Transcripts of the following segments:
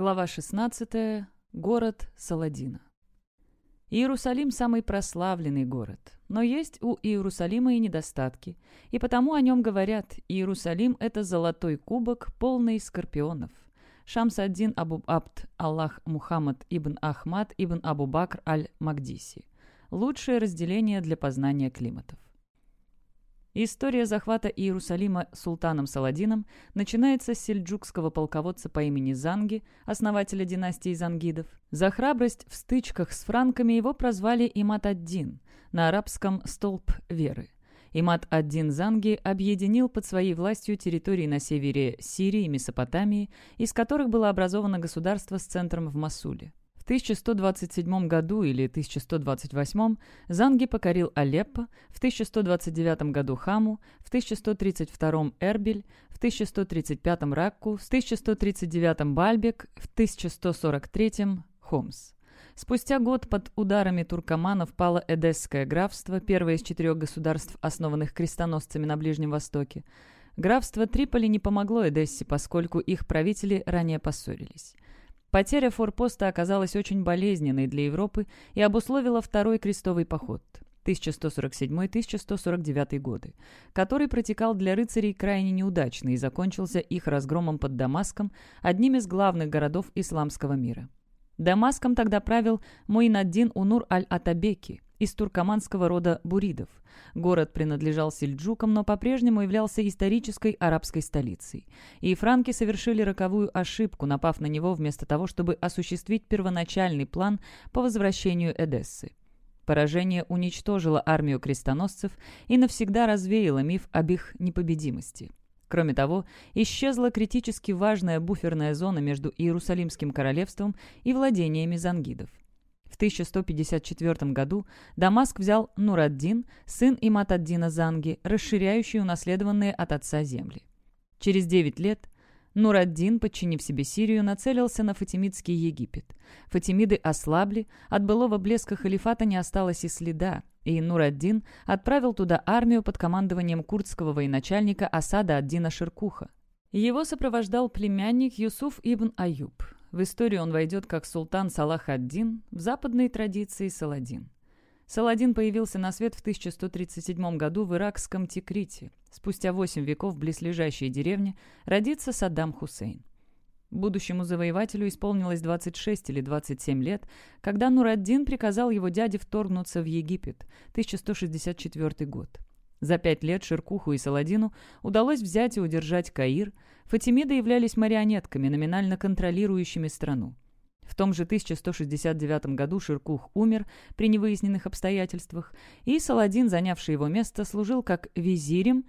Глава 16. Город Саладина. Иерусалим – самый прославленный город. Но есть у Иерусалима и недостатки. И потому о нем говорят «Иерусалим – это золотой кубок, полный скорпионов». Шамс-ад-Дин Абу Абд Аллах Мухаммад ибн Ахмад ибн Абу Бакр аль-Магдиси. Лучшее разделение для познания климатов. История захвата Иерусалима султаном Саладином начинается с сельджукского полководца по имени Занги, основателя династии Зангидов. За храбрость в стычках с франками его прозвали Имат-ад-Дин, на арабском «столб веры». Имат-ад-Дин Занги объединил под своей властью территории на севере Сирии и Месопотамии, из которых было образовано государство с центром в Масуле. В 1127 году или 1128 Занги покорил Алеппо, в 1129 году Хаму, в 1132 Эрбиль, в 1135 Ракку, в 1139 Бальбек, в 1143 Хомс. Спустя год под ударами туркоманов пало Эдесское графство, первое из четырех государств, основанных крестоносцами на Ближнем Востоке. Графство Триполи не помогло Эдессе, поскольку их правители ранее поссорились. Потеря форпоста оказалась очень болезненной для Европы и обусловила Второй крестовый поход 1147-1149 годы, который протекал для рыцарей крайне неудачно и закончился их разгромом под Дамаском, одним из главных городов исламского мира. Дамаском тогда правил Муинаддин Унур аль-Атабеки, из туркоманского рода буридов. Город принадлежал сельджукам, но по-прежнему являлся исторической арабской столицей. И франки совершили роковую ошибку, напав на него вместо того, чтобы осуществить первоначальный план по возвращению Эдессы. Поражение уничтожило армию крестоносцев и навсегда развеяло миф об их непобедимости. Кроме того, исчезла критически важная буферная зона между Иерусалимским королевством и владениями зангидов. В 1154 году Дамаск взял Нураддин, сын Имат-ад-Дина Занги, расширяющий унаследованные от отца земли. Через 9 лет Нураддин, подчинив себе Сирию, нацелился на Фатимидский Египет. Фатимиды ослабли, от былого блеска халифата не осталось и следа, и Нураддин отправил туда армию под командованием курдского военачальника Асада ад-Дина Ширкуха. Его сопровождал племянник Юсуф ибн Аюб. В историю он войдет как султан Салах ад-Дин, в западной традиции Саладин. Саладин появился на свет в 1137 году в иракском Тикрите. Спустя восемь веков в близлежащей деревне родится Саддам Хусейн. Будущему завоевателю исполнилось 26 или 27 лет, когда Нураддин приказал его дяде вторгнуться в Египет, 1164 год. За пять лет Ширкуху и Саладину удалось взять и удержать Каир. Фатимиды являлись марионетками, номинально контролирующими страну. В том же 1169 году Ширкух умер при невыясненных обстоятельствах, и Саладин, занявший его место, служил как визирем,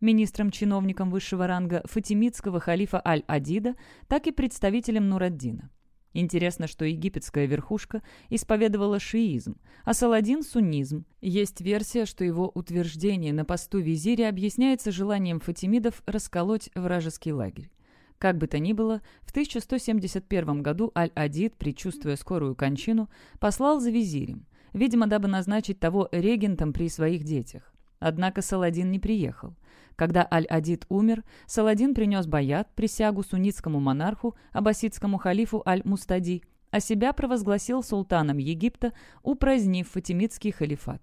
министром-чиновником высшего ранга фатимидского халифа Аль-Адида, так и представителем Нураддина. Интересно, что египетская верхушка исповедовала шиизм, а Саладин – суннизм. Есть версия, что его утверждение на посту визиря объясняется желанием фатимидов расколоть вражеский лагерь. Как бы то ни было, в 1171 году Аль-Адид, предчувствуя скорую кончину, послал за визирем, видимо, дабы назначить того регентом при своих детях. Однако Саладин не приехал. Когда Аль-Адид умер, Саладин принес баят, присягу суннитскому монарху, аббасидскому халифу Аль-Мустади, а себя провозгласил султаном Египта, упразднив фатимидский халифат.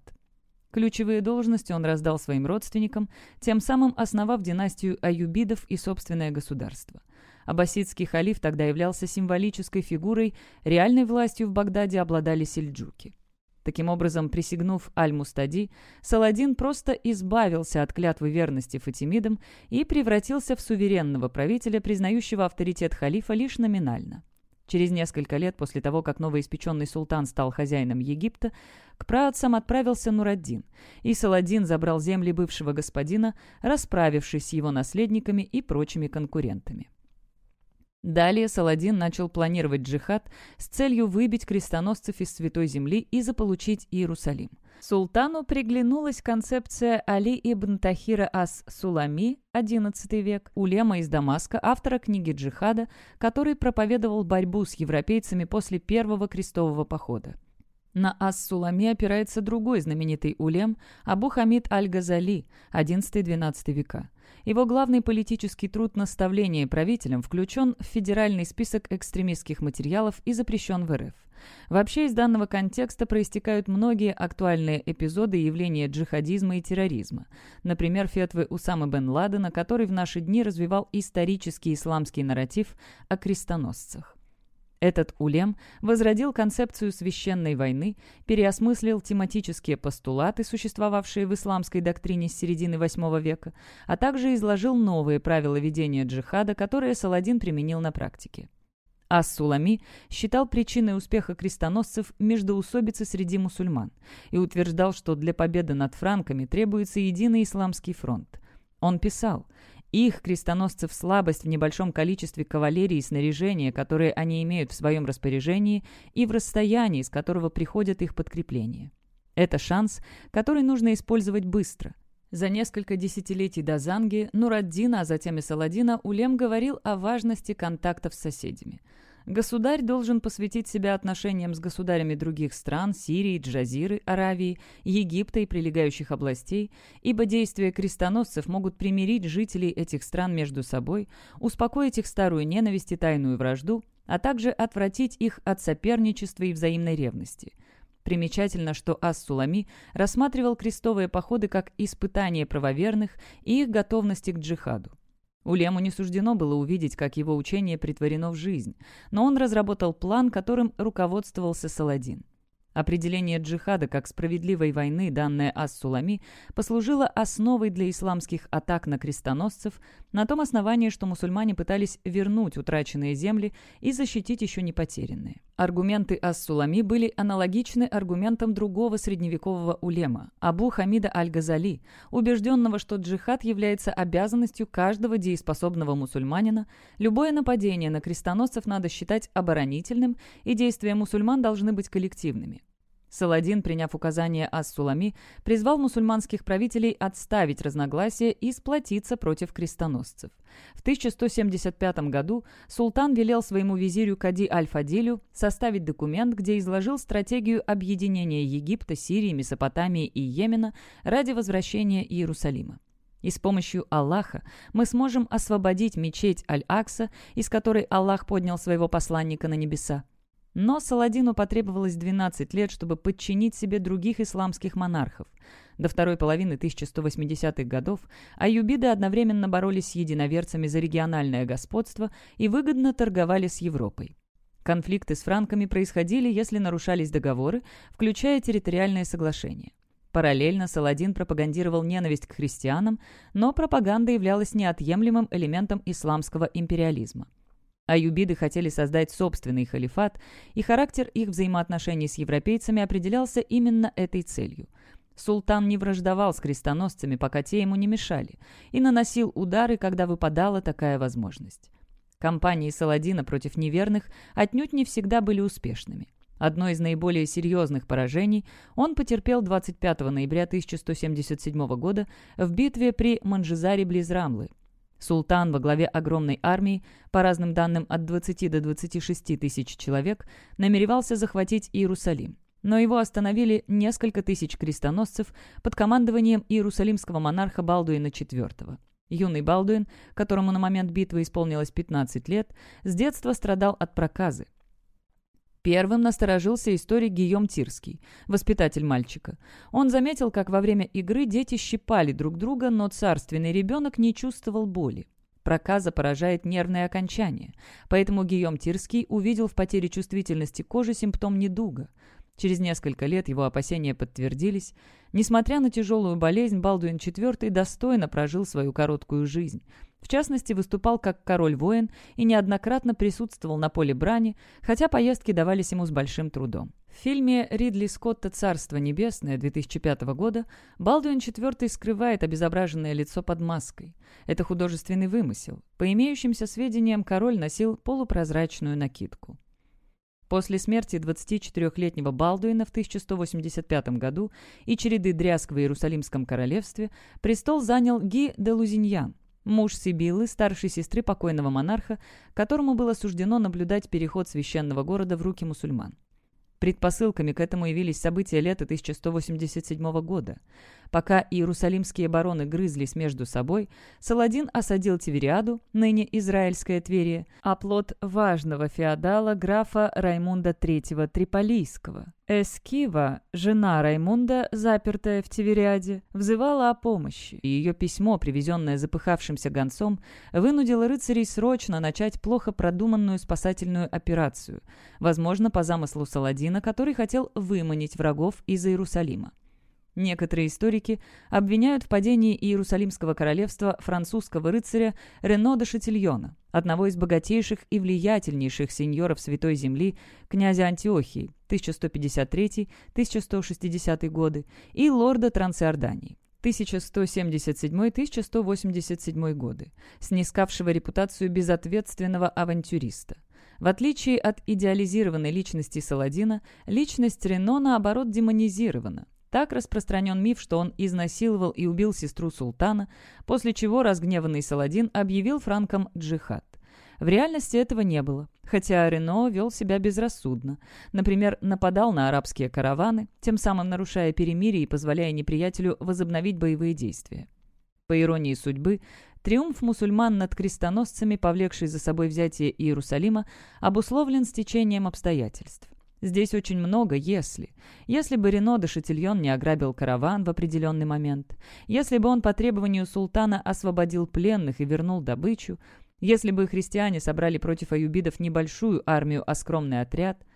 Ключевые должности он раздал своим родственникам, тем самым основав династию аюбидов и собственное государство. Аббасидский халиф тогда являлся символической фигурой, реальной властью в Багдаде обладали сельджуки. Таким образом, присягнув Аль-Мустади, Саладин просто избавился от клятвы верности Фатимидам и превратился в суверенного правителя, признающего авторитет халифа лишь номинально. Через несколько лет после того, как новоиспеченный султан стал хозяином Египта, к праотцам отправился Нураддин, и Саладин забрал земли бывшего господина, расправившись с его наследниками и прочими конкурентами. Далее Саладин начал планировать джихад с целью выбить крестоносцев из Святой Земли и заполучить Иерусалим. Султану приглянулась концепция Али ибн Тахира ас-Сулами, XI век, улема из Дамаска, автора книги «Джихада», который проповедовал борьбу с европейцами после первого крестового похода. На Ас-Сулами опирается другой знаменитый улем Абу Хамид Аль-Газали, XI-XII века. Его главный политический труд «Наставление правителям» включен в федеральный список экстремистских материалов и запрещен в РФ. Вообще из данного контекста проистекают многие актуальные эпизоды явления джихадизма и терроризма. Например, фетвы Усамы бен Ладена, который в наши дни развивал исторический исламский нарратив о крестоносцах. Этот улем возродил концепцию священной войны, переосмыслил тематические постулаты, существовавшие в исламской доктрине с середины VIII века, а также изложил новые правила ведения джихада, которые Саладин применил на практике. Ас-Сулами считал причиной успеха крестоносцев междоусобицы среди мусульман и утверждал, что для победы над франками требуется единый исламский фронт. Он писал их, крестоносцев, слабость в небольшом количестве кавалерии и снаряжения, которые они имеют в своем распоряжении, и в расстоянии, с которого приходят их подкрепления. Это шанс, который нужно использовать быстро. За несколько десятилетий до Занги, Нураддина, а затем и Саладина, Улем говорил о важности контактов с соседями – Государь должен посвятить себя отношениям с государями других стран, Сирии, Джазиры, Аравии, Египта и прилегающих областей, ибо действия крестоносцев могут примирить жителей этих стран между собой, успокоить их старую ненависть и тайную вражду, а также отвратить их от соперничества и взаимной ревности. Примечательно, что Ас-Сулами рассматривал крестовые походы как испытание правоверных и их готовности к джихаду. Улему не суждено было увидеть, как его учение притворено в жизнь, но он разработал план, которым руководствовался Саладин. Определение джихада как справедливой войны, данное Ас-Сулами, послужило основой для исламских атак на крестоносцев на том основании, что мусульмане пытались вернуть утраченные земли и защитить еще не потерянные. Аргументы Ас-Сулами были аналогичны аргументам другого средневекового улема, Абу Хамида Аль-Газали, убежденного, что джихад является обязанностью каждого дееспособного мусульманина, любое нападение на крестоносцев надо считать оборонительным, и действия мусульман должны быть коллективными. Саладин, приняв указание Ас-Сулами, призвал мусульманских правителей отставить разногласия и сплотиться против крестоносцев. В 1175 году султан велел своему визирю Кади Аль-Фадилю составить документ, где изложил стратегию объединения Египта, Сирии, Месопотамии и Йемена ради возвращения Иерусалима. И с помощью Аллаха мы сможем освободить мечеть Аль-Акса, из которой Аллах поднял своего посланника на небеса. Но Саладину потребовалось 12 лет, чтобы подчинить себе других исламских монархов. До второй половины 1180-х годов аюбиды одновременно боролись с единоверцами за региональное господство и выгодно торговали с Европой. Конфликты с франками происходили, если нарушались договоры, включая территориальные соглашения. Параллельно Саладин пропагандировал ненависть к христианам, но пропаганда являлась неотъемлемым элементом исламского империализма. Аюбиды хотели создать собственный халифат, и характер их взаимоотношений с европейцами определялся именно этой целью. Султан не враждовал с крестоносцами, пока те ему не мешали, и наносил удары, когда выпадала такая возможность. Кампании Саладина против неверных отнюдь не всегда были успешными. Одно из наиболее серьезных поражений он потерпел 25 ноября 1177 года в битве при Манжизаре близ Рамлы, Султан во главе огромной армии, по разным данным от 20 до 26 тысяч человек, намеревался захватить Иерусалим. Но его остановили несколько тысяч крестоносцев под командованием иерусалимского монарха Балдуина IV. Юный Балдуин, которому на момент битвы исполнилось 15 лет, с детства страдал от проказы. Первым насторожился историк Гийом Тирский, воспитатель мальчика. Он заметил, как во время игры дети щипали друг друга, но царственный ребенок не чувствовал боли. Проказа поражает нервное окончание, поэтому Гийом Тирский увидел в потере чувствительности кожи симптом недуга. Через несколько лет его опасения подтвердились. Несмотря на тяжелую болезнь, Балдуин IV достойно прожил свою короткую жизнь. В частности, выступал как король-воин и неоднократно присутствовал на поле брани, хотя поездки давались ему с большим трудом. В фильме Ридли Скотта «Царство небесное» 2005 года Балдуин IV скрывает обезображенное лицо под маской. Это художественный вымысел. По имеющимся сведениям, король носил полупрозрачную накидку. После смерти 24-летнего Балдуина в 1185 году и череды дрязг в Иерусалимском королевстве престол занял Ги де Лузиньян, муж Сибилы, старшей сестры покойного монарха, которому было суждено наблюдать переход священного города в руки мусульман. Предпосылками к этому явились события лета 1187 года. Пока иерусалимские бароны грызлись между собой, Саладин осадил Тивериаду, ныне Израильская Тверия, оплот важного феодала графа Раймунда III Триполийского. Эскива, жена Раймунда, запертая в Тивериаде, взывала о помощи, и ее письмо, привезенное запыхавшимся гонцом, вынудило рыцарей срочно начать плохо продуманную спасательную операцию, возможно, по замыслу Саладина, который хотел выманить врагов из Иерусалима. Некоторые историки обвиняют в падении Иерусалимского королевства французского рыцаря Рено де Шатильона, одного из богатейших и влиятельнейших сеньоров Святой Земли, князя Антиохии, 1153-1160 годы, и лорда Трансиордании. 1177-1187 годы, снискавшего репутацию безответственного авантюриста. В отличие от идеализированной личности Саладина, личность Рено, наоборот, демонизирована. Так распространен миф, что он изнасиловал и убил сестру султана, после чего разгневанный Саладин объявил франкам джихад. В реальности этого не было, хотя Рено вел себя безрассудно. Например, нападал на арабские караваны, тем самым нарушая перемирие и позволяя неприятелю возобновить боевые действия. По иронии судьбы, триумф мусульман над крестоносцами, повлекший за собой взятие Иерусалима, обусловлен стечением обстоятельств. Здесь очень много «если». Если бы Рено де Шатильон не ограбил караван в определенный момент, если бы он по требованию султана освободил пленных и вернул добычу, если бы христиане собрали против аюбидов небольшую армию, а скромный отряд,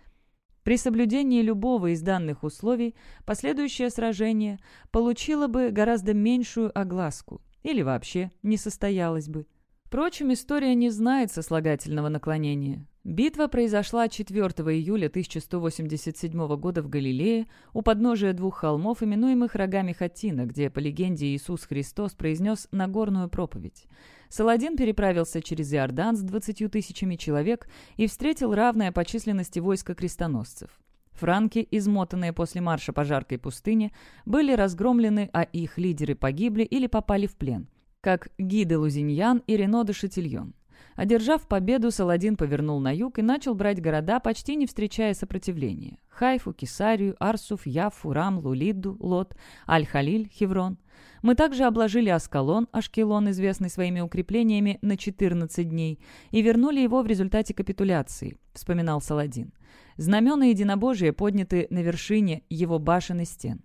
при соблюдении любого из данных условий последующее сражение получило бы гораздо меньшую огласку или вообще не состоялось бы. Впрочем, история не знает сослагательного наклонения. Битва произошла 4 июля 1187 года в Галилее у подножия двух холмов, именуемых рогами Хатина, где, по легенде, Иисус Христос произнес Нагорную проповедь. Саладин переправился через Иордан с 20 тысячами человек и встретил равное по численности войско крестоносцев. Франки, измотанные после марша по жаркой пустыне, были разгромлены, а их лидеры погибли или попали в плен, как Гиде Лузиньян и Рено де Шатильон. Одержав победу, Саладин повернул на юг и начал брать города, почти не встречая сопротивления. Хайфу, Кесарию, Арсуф, Яфу, Рам, Лулидду, Лот, Аль-Халиль, Хеврон. Мы также обложили Аскалон, Ашкелон, известный своими укреплениями, на 14 дней, и вернули его в результате капитуляции, вспоминал Саладин. Знамена единобожия подняты на вершине его башен и стен.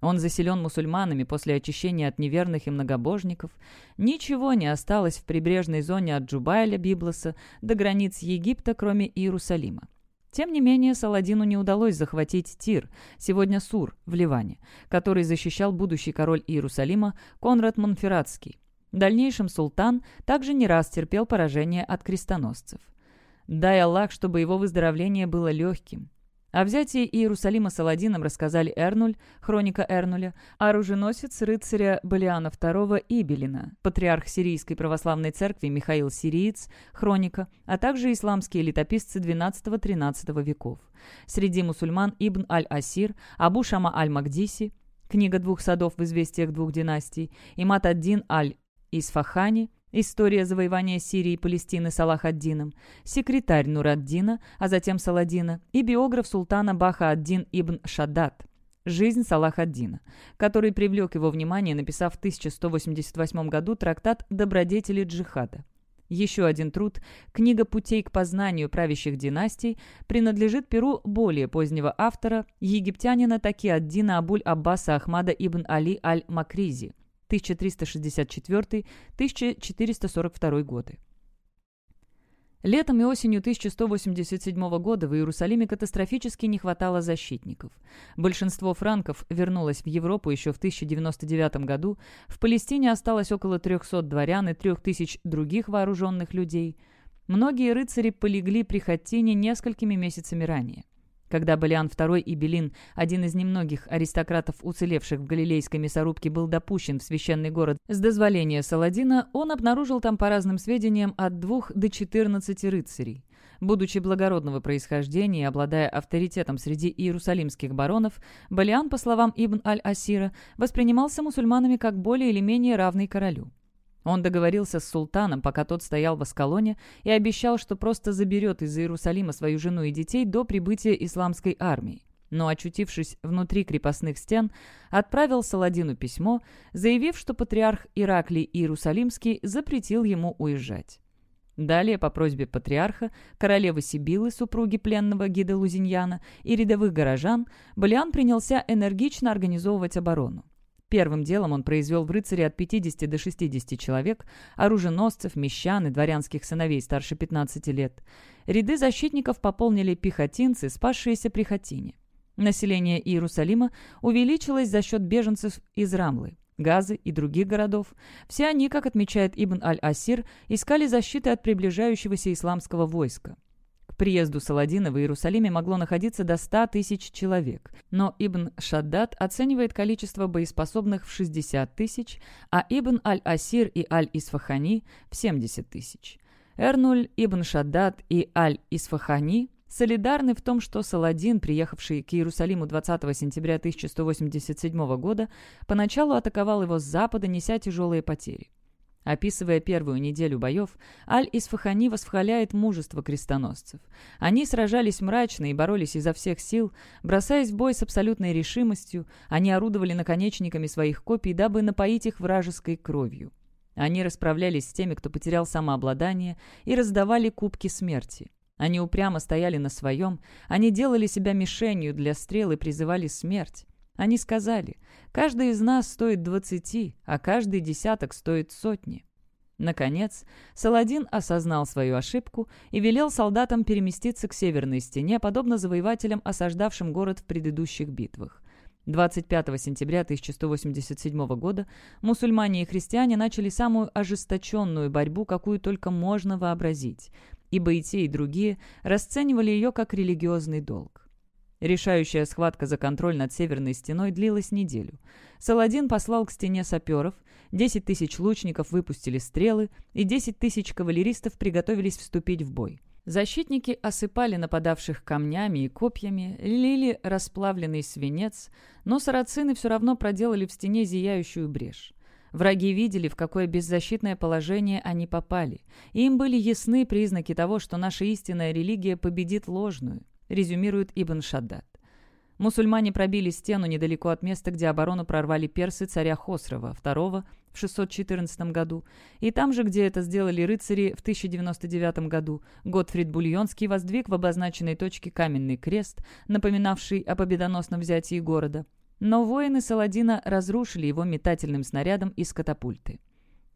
Он заселен мусульманами после очищения от неверных и многобожников. Ничего не осталось в прибрежной зоне от Джубайля, Библоса до границ Египта, кроме Иерусалима. Тем не менее, Саладину не удалось захватить Тир, сегодня Сур, в Ливане, который защищал будущий король Иерусалима Конрад Монферратский. В дальнейшем султан также не раз терпел поражение от крестоносцев. Дай Аллах, чтобы его выздоровление было легким. О взятии Иерусалима Саладином рассказали Эрнуль, хроника Эрнуля, оруженосец рыцаря Балиана II Ибелина, патриарх Сирийской православной церкви Михаил Сириец, хроника, а также исламские летописцы XII-XIII веков. Среди мусульман Ибн аль-Асир, Абу Шама аль-Магдиси, книга двух садов в известиях двух династий, Имат ад-Дин аль-Исфахани, История завоевания Сирии и Палестины Салах-ад-Дином, секретарь Нур-ад-Дина, а затем Саладина, и биограф султана Баха-ад-Дин ибн Шаддат «Жизнь Салах-ад-Дина», который привлек его внимание, написав в 1188 году трактат «Добродетели джихада». Еще один труд, книга «Путей к познанию правящих династий», принадлежит перу более позднего автора, египтянина Таки ад-Дина Абуль-Аббаса Ахмада ибн Али аль-Макризи, 1364-1442 годы. Летом и осенью 1187 года в Иерусалиме катастрофически не хватало защитников. Большинство франков вернулось в Европу еще в 1099 году, в Палестине осталось около 300 дворян и 3000 других вооруженных людей. Многие рыцари полегли при Хаттине несколькими месяцами ранее. Когда Балиан II и Белин, один из немногих аристократов, уцелевших в галилейской мясорубке, был допущен в священный город с дозволения Саладина, он обнаружил там, по разным сведениям, от двух до 14 рыцарей. Будучи благородного происхождения и обладая авторитетом среди иерусалимских баронов, Балиан, по словам Ибн аль-Асира, воспринимался мусульманами как более или менее равный королю. Он договорился с султаном, пока тот стоял в Аскалоне, и обещал, что просто заберет из Иерусалима свою жену и детей до прибытия исламской армии. но, очутившись внутри крепостных стен, отправил Саладину письмо, заявив, что патриарх Ираклий Иерусалимский запретил ему уезжать. Далее, по просьбе патриарха, королевы Сибилы, супруги пленного гида Лузиньяна и рядовых горожан, Балиан принялся энергично организовывать оборону. Первым делом он произвел в рыцаре от 50 до 60 человек, оруженосцев, мещан и дворянских сыновей старше 15 лет. Ряды защитников пополнили пехотинцы, спасшиеся при Хатине. Население Иерусалима увеличилось за счет беженцев из Рамлы, Газы и других городов. Все они, как отмечает Ибн аль-Асир, искали защиты от приближающегося исламского войска. Приезду Саладина в Иерусалиме могло находиться до 100 тысяч человек, но Ибн Шаддад оценивает количество боеспособных в 60 тысяч, а Ибн аль-Асир и аль-Исфахани в 70 тысяч. Эрнуль, Ибн Шаддад и аль-Исфахани солидарны в том, что Саладин, приехавший к Иерусалиму 20 сентября 1187 года, поначалу атаковал его с запада, неся тяжелые потери. Описывая первую неделю боев, Аль-Исфахани восхваляет мужество крестоносцев. Они сражались мрачно и боролись изо всех сил, бросаясь в бой с абсолютной решимостью, они орудовали наконечниками своих копий, дабы напоить их вражеской кровью. Они расправлялись с теми, кто потерял самообладание, и раздавали кубки смерти. Они упрямо стояли на своем, они делали себя мишенью для стрел и призывали смерть. Они сказали, каждый из нас стоит двадцати, а каждый десяток стоит сотни. Наконец, Саладин осознал свою ошибку и велел солдатам переместиться к северной стене, подобно завоевателям, осаждавшим город в предыдущих битвах. 25 сентября 1187 года мусульмане и христиане начали самую ожесточенную борьбу, какую только можно вообразить ибо и те, и другие расценивали ее как религиозный долг. Решающая схватка за контроль над Северной стеной длилась неделю. Саладин послал к стене саперов, 10 тысяч лучников выпустили стрелы, и 10 тысяч кавалеристов приготовились вступить в бой. Защитники осыпали нападавших камнями и копьями, лили расплавленный свинец, но сарацины все равно проделали в стене зияющую брешь. Враги видели, в какое беззащитное положение они попали, и им были ясны признаки того, что наша истинная религия победит ложную, резюмирует Ибн Шаддад. Мусульмане пробили стену недалеко от места, где оборону прорвали персы царя Хосрова II в 614 году, и там же, где это сделали рыцари в 1099 году, Готфрид Бульонский воздвиг в обозначенной точке каменный крест, напоминавший о победоносном взятии города – но воины Саладина разрушили его метательным снарядом из катапульты.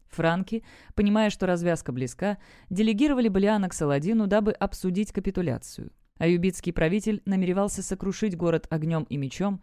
Франки, понимая, что развязка близка, делегировали Балиана к Саладину, дабы обсудить капитуляцию. Аюбитский правитель намеревался сокрушить город огнем и мечом.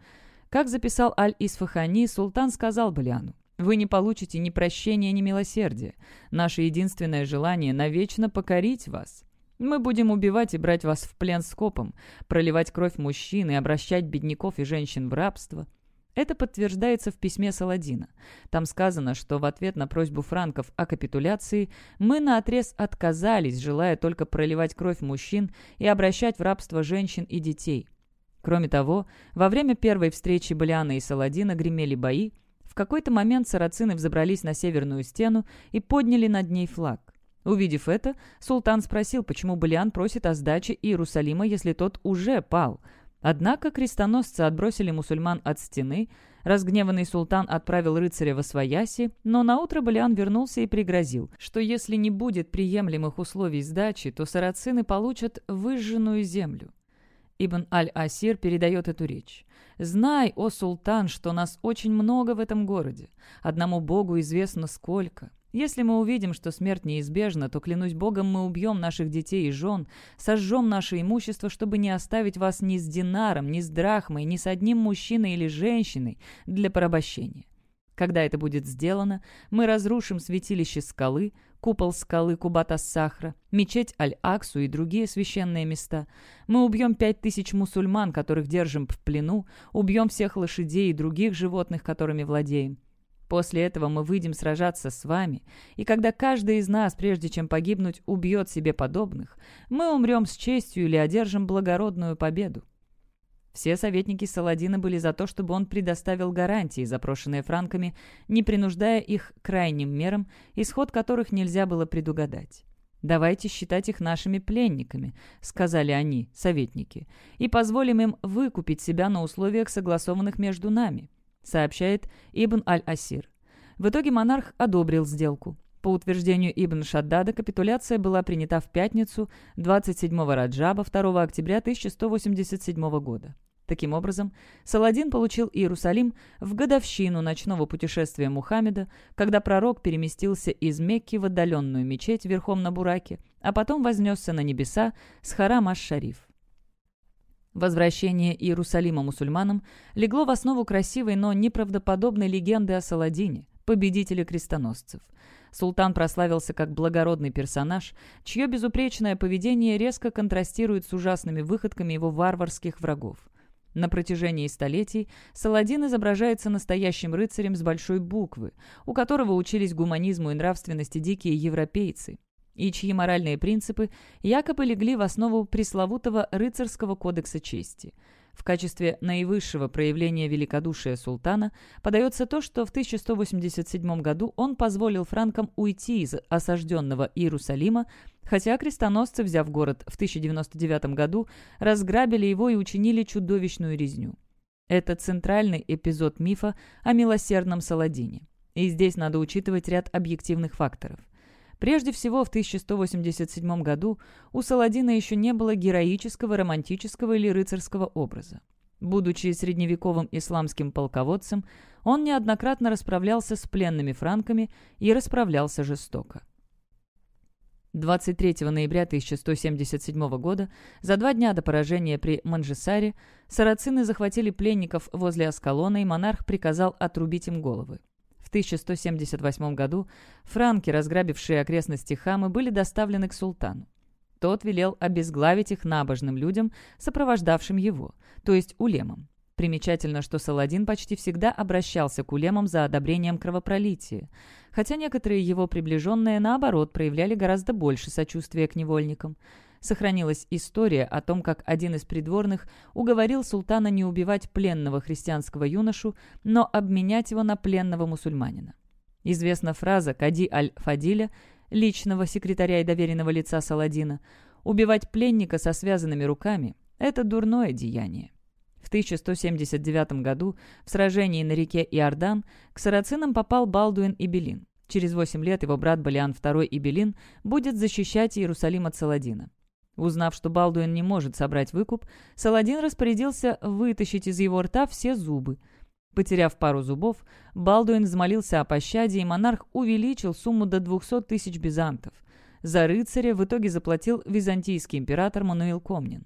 Как записал Аль-Исфахани, султан сказал Балиану, «Вы не получите ни прощения, ни милосердия. Наше единственное желание — навечно покорить вас. Мы будем убивать и брать вас в плен скопом, проливать кровь мужчин и обращать бедняков и женщин в рабство. Это подтверждается в письме Саладина. Там сказано, что в ответ на просьбу франков о капитуляции мы наотрез отказались, желая только проливать кровь мужчин и обращать в рабство женщин и детей. Кроме того, во время первой встречи Балиана и Саладина гремели бои, в какой-то момент сарацины взобрались на северную стену и подняли над ней флаг. Увидев это, султан спросил, почему Балиан просит о сдаче Иерусалима, если тот уже пал. Однако крестоносцы отбросили мусульман от стены, разгневанный султан отправил рыцаря во свояси, но наутро Балиан вернулся и пригрозил, что если не будет приемлемых условий сдачи, то сарацины получат выжженную землю. Ибн Аль-Асир передает эту речь. «Знай, о султан, что нас очень много в этом городе. Одному Богу известно сколько. Если мы увидим, что смерть неизбежна, то, клянусь Богом, мы убьем наших детей и жен, сожжем наше имущество, чтобы не оставить вас ни с динаром, ни с драхмой, ни с одним мужчиной или женщиной для порабощения. Когда это будет сделано, мы разрушим святилище скалы, купол скалы Кубата-Сахра, мечеть Аль-Аксу и другие священные места. Мы убьем пять тысяч мусульман, которых держим в плену, убьем всех лошадей и других животных, которыми владеем. После этого мы выйдем сражаться с вами, и когда каждый из нас, прежде чем погибнуть, убьет себе подобных, мы умрем с честью или одержим благородную победу. Все советники Саладина были за то, чтобы он предоставил гарантии, запрошенные франками, не принуждая их крайним мерам, исход которых нельзя было предугадать. «Давайте считать их нашими пленниками», — сказали они, советники, «и позволим им выкупить себя на условиях, согласованных между нами», — сообщает Ибн Аль-Асир. В итоге монарх одобрил сделку. По утверждению Ибн Шаддада, капитуляция была принята в пятницу 27 Раджаба 2 октября 1187 года. Таким образом, Саладин получил Иерусалим в годовщину ночного путешествия Мухаммеда, когда пророк переместился из Мекки в отдаленную мечеть верхом на Бураке, а потом вознесся на небеса с харам Аш-Шариф. Возвращение Иерусалима мусульманам легло в основу красивой, но неправдоподобной легенды о Саладине, победителе крестоносцев. Султан прославился как благородный персонаж, чье безупречное поведение резко контрастирует с ужасными выходками его варварских врагов. На протяжении столетий Саладин изображается настоящим рыцарем с большой буквы, у которого учились гуманизму и нравственности дикие европейцы, и чьи моральные принципы якобы легли в основу пресловутого рыцарского кодекса чести. В качестве наивысшего проявления великодушия султана подается то, что в 1187 году он позволил франкам уйти из осажденного Иерусалима, хотя крестоносцы, взяв город в 1099 году, разграбили его и учинили чудовищную резню. Это центральный эпизод мифа о милосердном Саладине. И здесь надо учитывать ряд объективных факторов. Прежде всего, в 1187 году у Саладина еще не было героического, романтического или рыцарского образа. Будучи средневековым исламским полководцем, он неоднократно расправлялся с пленными франками и расправлялся жестоко. 23 ноября 1177 года, за два дня до поражения при Манжесаре, сарацины захватили пленников возле Аскалона, и монарх приказал отрубить им головы. 1178 году франки, разграбившие окрестности Хамы, были доставлены к султану. Тот велел обезглавить их набожным людям, сопровождавшим его, то есть улемам. Примечательно, что Саладин почти всегда обращался к улемам за одобрением кровопролития, хотя некоторые его приближенные, наоборот, проявляли гораздо больше сочувствия к невольникам сохранилась история о том, как один из придворных уговорил султана не убивать пленного христианского юношу, но обменять его на пленного мусульманина. Известна фраза Кади аль-Фадиля, личного секретаря и доверенного лица Саладина, «Убивать пленника со связанными руками – это дурное деяние». В 1179 году в сражении на реке Иордан к сарацинам попал Балдуин и Белин. Через 8 лет его брат Балиан II Ибелин будет защищать Иерусалим от Саладина. Узнав, что Балдуин не может собрать выкуп, Саладин распорядился вытащить из его рта все зубы. Потеряв пару зубов, Балдуин взмолился о пощаде, и монарх увеличил сумму до 200 тысяч бизантов. За рыцаря в итоге заплатил византийский император Мануил Комнин.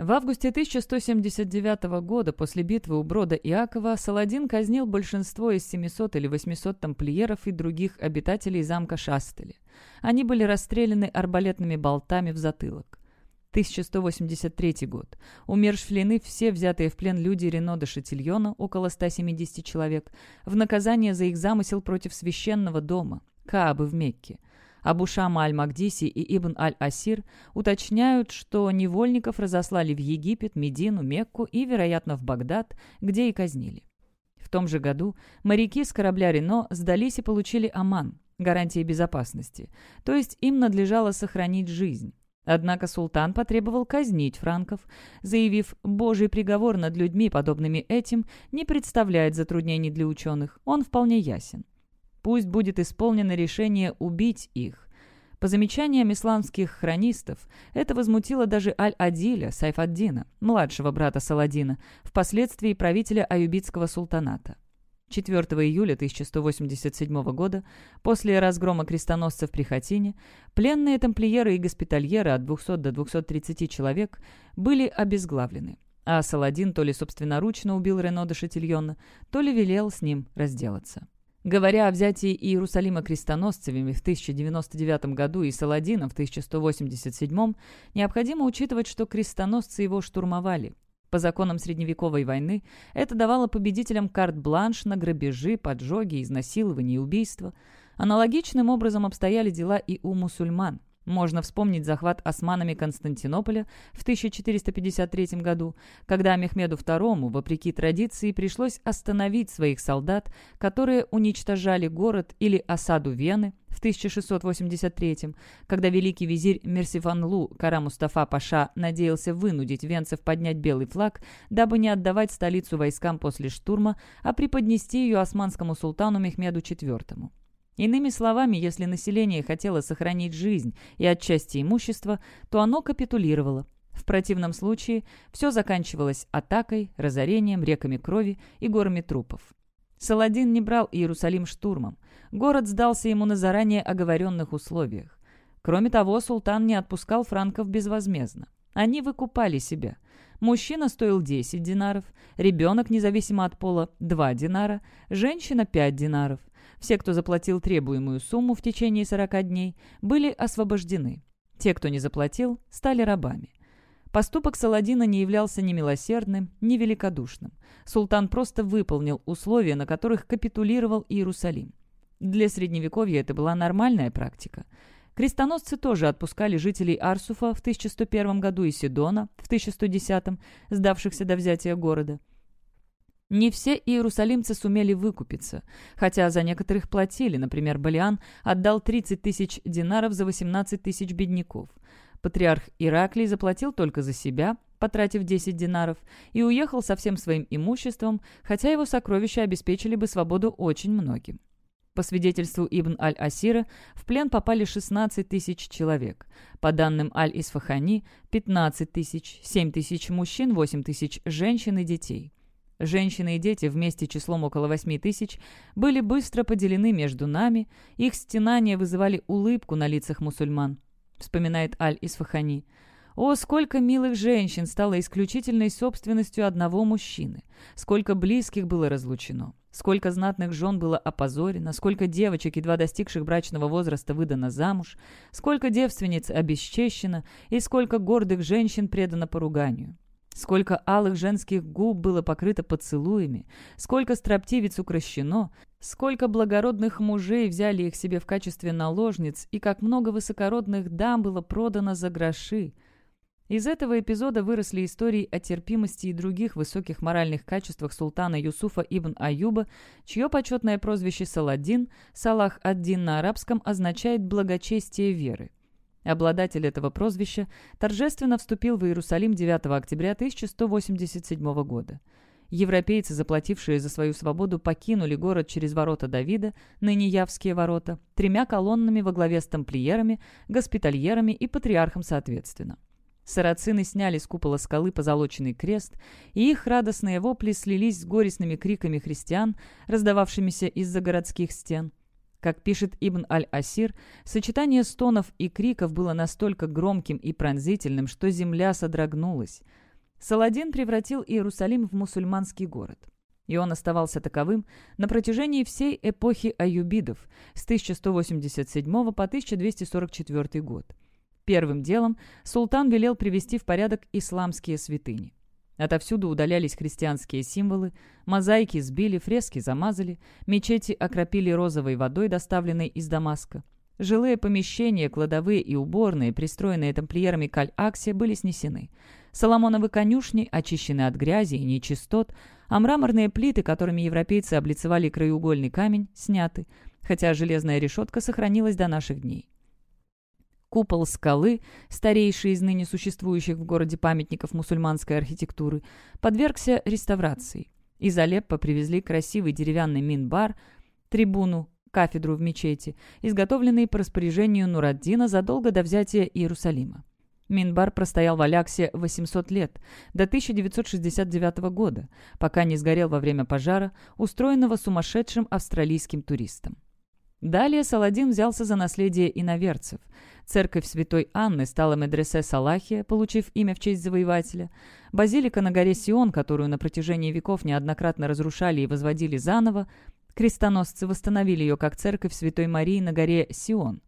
В августе 1179 года, после битвы у Брода Иакова, Саладин казнил большинство из 700 или 800 тамплиеров и других обитателей замка Шастели. Они были расстреляны арбалетными болтами в затылок. 1183 год. Умершвлены все взятые в плен люди Рено де Шатильона, около 170 человек, в наказание за их замысел против священного дома, Каабы в Мекке. Абушама аль-Магдиси и Ибн аль-Асир уточняют, что невольников разослали в Египет, Медину, Мекку и, вероятно, в Багдад, где и казнили. В том же году моряки с корабля «Рено» сдались и получили Аман, гарантии безопасности, то есть им надлежало сохранить жизнь. Однако султан потребовал казнить франков, заявив, «Божий приговор над людьми, подобными этим, не представляет затруднений для ученых, он вполне ясен. Пусть будет исполнено решение убить их». По замечаниям исламских хронистов, это возмутило даже Аль-Адиля, Сайфаддина, младшего брата Саладина, впоследствии правителя Аюбитского султаната. 4 июля 1187 года, после разгрома крестоносцев при Хатине, пленные тамплиеры и госпитальеры от 200 до 230 человек были обезглавлены, а Саладин то ли собственноручно убил Рено де Шатильона, то ли велел с ним разделаться. Говоря о взятии Иерусалима крестоносцами в 1099 году и Саладином в 1187, необходимо учитывать, что крестоносцы его штурмовали, по законам средневековой войны это давало победителям карт-бланш на грабежи, поджоги, изнасилования и убийства. Аналогичным образом обстояли дела и у мусульман. Можно вспомнить захват османами Константинополя в 1453 году, когда Мехмеду II, вопреки традиции, пришлось остановить своих солдат, которые уничтожали город, или осаду Вены в 1683 когда великий визирь Мерсифанлу Кара Мустафа Паша надеялся вынудить венцев поднять белый флаг, дабы не отдавать столицу войскам после штурма, а преподнести ее османскому султану Мехмеду IV. Иными словами, если население хотело сохранить жизнь и отчасти имущество, то оно капитулировало. В противном случае все заканчивалось атакой, разорением, реками крови и горами трупов. Саладин не брал Иерусалим штурмом. Город сдался ему на заранее оговоренных условиях. Кроме того, султан не отпускал франков безвозмездно. Они выкупали себя. Мужчина стоил 10 динаров, ребенок, независимо от пола, 2 динара, женщина 5 динаров. Все, кто заплатил требуемую сумму в течение 40 дней, были освобождены. Те, кто не заплатил, стали рабами. Поступок Саладина не являлся ни милосердным, ни великодушным. Султан просто выполнил условия, на которых капитулировал Иерусалим. Для Средневековья это была нормальная практика. Крестоносцы тоже отпускали жителей Арсуфа в 1101 году и Сидона в 1110, сдавшихся до взятия города. Не все иерусалимцы сумели выкупиться, хотя за некоторых платили, например, Балиан отдал 30 тысяч динаров за 18 тысяч бедняков. Патриарх Ираклий заплатил только за себя, потратив 10 динаров, и уехал со всем своим имуществом, хотя его сокровища обеспечили бы свободу очень многим. По свидетельству Ибн Аль-Асира, в плен попали 16 тысяч человек. По данным Аль-Исфахани, 15 тысяч, 7 тысяч мужчин, 8 тысяч женщин и детей. Женщины и дети вместе числом около восьми тысяч были быстро поделены между нами, их стенания вызывали улыбку на лицах мусульман, вспоминает Аль-Исфахани. О, сколько милых женщин стало исключительной собственностью одного мужчины, сколько близких было разлучено, сколько знатных жен было опозорено, сколько девочек, едва достигших брачного возраста, выдано замуж, сколько девственниц обесчещено и сколько гордых женщин предано поруганию. Сколько алых женских губ было покрыто поцелуями, сколько строптивец укращено, сколько благородных мужей взяли их себе в качестве наложниц, и как много высокородных дам было продано за гроши. Из этого эпизода выросли истории о терпимости и других высоких моральных качествах султана Юсуфа ибн Аюба, чье почетное прозвище Саладин, Салах ад-Дин на арабском, означает «благочестие веры». Обладатель этого прозвища торжественно вступил в Иерусалим 9 октября 1187 года. Европейцы, заплатившие за свою свободу, покинули город через ворота Давида, ныне Явские ворота, тремя колоннами во главе с тамплиерами, госпитальерами и патриархом соответственно. Сарацины сняли с купола скалы позолоченный крест, и их радостные вопли слились с горестными криками христиан, раздававшимися из-за городских стен. Как пишет Ибн Аль-Асир, сочетание стонов и криков было настолько громким и пронзительным, что земля содрогнулась. Саладин превратил Иерусалим в мусульманский город. И он оставался таковым на протяжении всей эпохи аюбидов с 1187 по 1244 год. Первым делом султан велел привести в порядок исламские святыни. Отовсюду удалялись христианские символы, мозаики сбили, фрески замазали, мечети окропили розовой водой, доставленной из Дамаска. Жилые помещения, кладовые и уборные, пристроенные тамплиерами к Аль-Аксе, были снесены. Соломоновы конюшни очищены от грязи и нечистот, а мраморные плиты, которыми европейцы облицевали краеугольный камень, сняты, хотя железная решетка сохранилась до наших дней. Купол скалы, старейший из ныне существующих в городе памятников мусульманской архитектуры, подвергся реставрации. Из Алеппо привезли красивый деревянный минбар, трибуну, кафедру в мечети, изготовленный по распоряжению Нураддина задолго до взятия Иерусалима. Минбар простоял в Аляксе 800 лет, до 1969 года, пока не сгорел во время пожара, устроенного сумасшедшим австралийским туристом. Далее Саладин взялся за наследие иноверцев. Церковь Святой Анны стала медресе Салахия, получив имя в честь завоевателя. Базилика на горе Сион, которую на протяжении веков неоднократно разрушали и возводили заново, крестоносцы восстановили ее как церковь Святой Марии на горе Сион.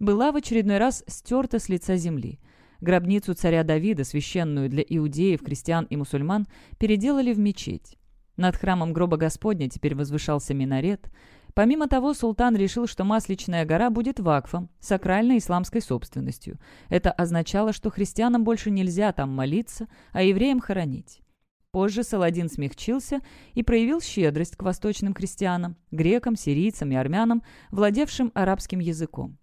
Была в очередной раз стерта с лица земли. Гробницу царя Давида, священную для иудеев, христиан и мусульман, переделали в мечеть. Над храмом гроба Господня теперь возвышался минарет – Помимо того, султан решил, что Масличная гора будет вакфом, сакральной исламской собственностью. Это означало, что христианам больше нельзя там молиться, а евреям хоронить. Позже Саладин смягчился и проявил щедрость к восточным крестьянам, грекам, сирийцам и армянам, владевшим арабским языком.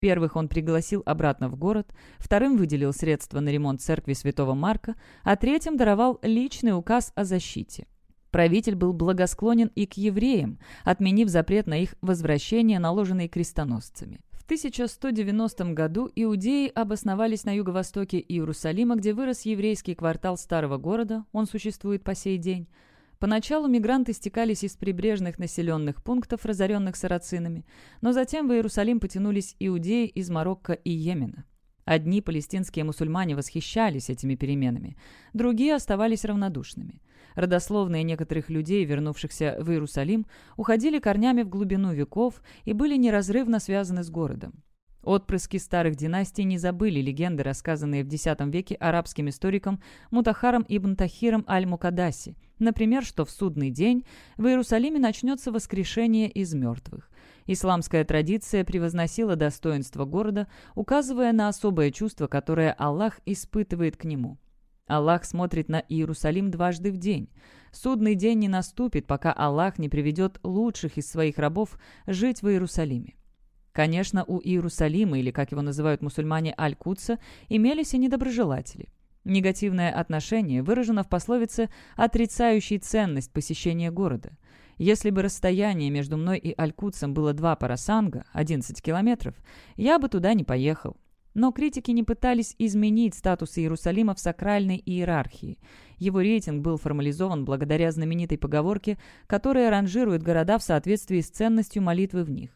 Первых он пригласил обратно в город, вторым выделил средства на ремонт церкви святого Марка, а третьим даровал личный указ о защите. Правитель был благосклонен и к евреям, отменив запрет на их возвращение, наложенный крестоносцами. В 1190 году иудеи обосновались на юго-востоке Иерусалима, где вырос еврейский квартал старого города, он существует по сей день. Поначалу мигранты стекались из прибрежных населенных пунктов, разоренных сарацинами, но затем в Иерусалим потянулись иудеи из Марокко и Йемена. Одни палестинские мусульмане восхищались этими переменами, другие оставались равнодушными. Родословные некоторых людей, вернувшихся в Иерусалим, уходили корнями в глубину веков и были неразрывно связаны с городом. Отпрыски старых династий не забыли легенды, рассказанные в X веке арабским историком Мутахаром ибн Тахиром аль-Мукадаси. Например, что в судный день в Иерусалиме начнется воскрешение из мертвых. Исламская традиция превозносила достоинство города, указывая на особое чувство, которое Аллах испытывает к нему. Аллах смотрит на Иерусалим дважды в день. Судный день не наступит, пока Аллах не приведет лучших из своих рабов жить в Иерусалиме. Конечно, у Иерусалима, или, как его называют мусульмане, Аль-Кутса, имелись и недоброжелатели. Негативное отношение выражено в пословице «отрицающей ценность посещения города». Если бы расстояние между мной и Алькутсом было два парасанга, 11 километров, я бы туда не поехал. Но критики не пытались изменить статус Иерусалима в сакральной иерархии. Его рейтинг был формализован благодаря знаменитой поговорке, которая ранжирует города в соответствии с ценностью молитвы в них.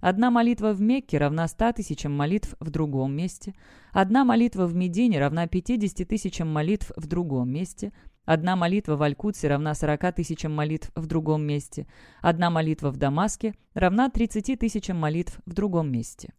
Одна молитва в Мекке равна 100 тысячам молитв в другом месте. Одна молитва в Медине равна 50 тысячам молитв в другом месте. Одна молитва в Алькутсе равна 40 тысячам молитв в другом месте. Одна молитва в Дамаске равна 30 тысячам молитв в другом месте.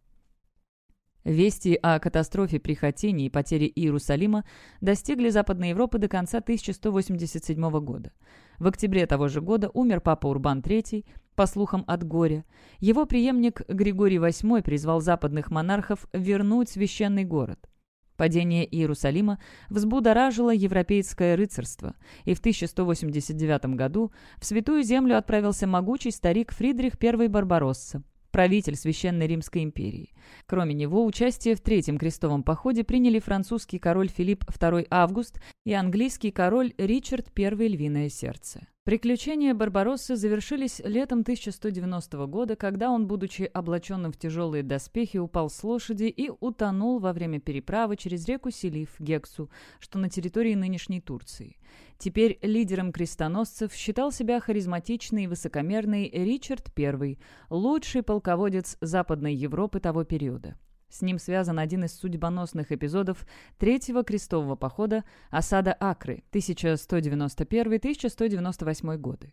Вести о катастрофе при Хатине и потере Иерусалима достигли Западной Европы до конца 1187 года. В октябре того же года умер папа Урбан III, по слухам от горя. Его преемник Григорий VIII призвал западных монархов вернуть священный город. Падение Иерусалима взбудоражило европейское рыцарство, и в 1189 году в Святую Землю отправился могучий старик Фридрих I Барбаросса, правитель Священной Римской империи. Кроме него, участие в Третьем крестовом походе приняли французский король Филипп II Август и английский король Ричард I Львиное Сердце. Приключения Барбароссы завершились летом 1190 года, когда он, будучи облаченным в тяжелые доспехи, упал с лошади и утонул во время переправы через реку Селив, Гексу, что на территории нынешней Турции. Теперь лидером крестоносцев считал себя харизматичный и высокомерный Ричард I, лучший полководец Западной Европы того периода. С ним связан один из судьбоносных эпизодов Третьего крестового похода осада Акры 1191-1198 годы.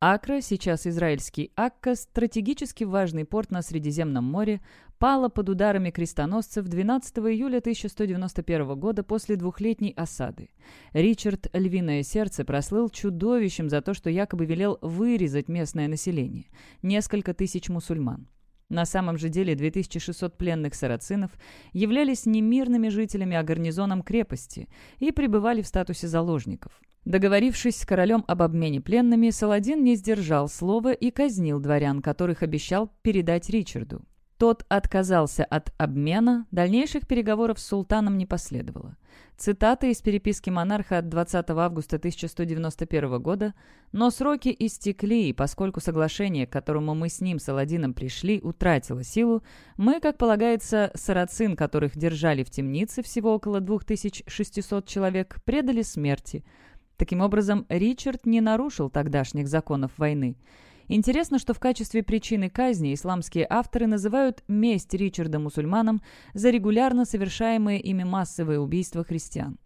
Акра, сейчас израильский Акка, стратегически важный порт на Средиземном море, пала под ударами крестоносцев 12 июля 1191 года после двухлетней осады. Ричард Львиное Сердце прослыл чудовищем за то, что якобы велел вырезать местное население – несколько тысяч мусульман. На самом же деле 2600 пленных сарацинов являлись не мирными жителями, а гарнизоном крепости и пребывали в статусе заложников. Договорившись с королем об обмене пленными, Саладин не сдержал слова и казнил дворян, которых обещал передать Ричарду. Тот отказался от обмена, дальнейших переговоров с султаном не последовало. Цитата из переписки монарха от 20 августа 1191 года «Но сроки истекли, и поскольку соглашение, к которому мы с ним, Саладином, пришли, утратило силу, мы, как полагается, сарацин, которых держали в темнице всего около 2600 человек, предали смерти». Таким образом, Ричард не нарушил тогдашних законов войны. Интересно, что в качестве причины казни исламские авторы называют месть Ричарда мусульманам за регулярно совершаемые ими массовые убийства христиан.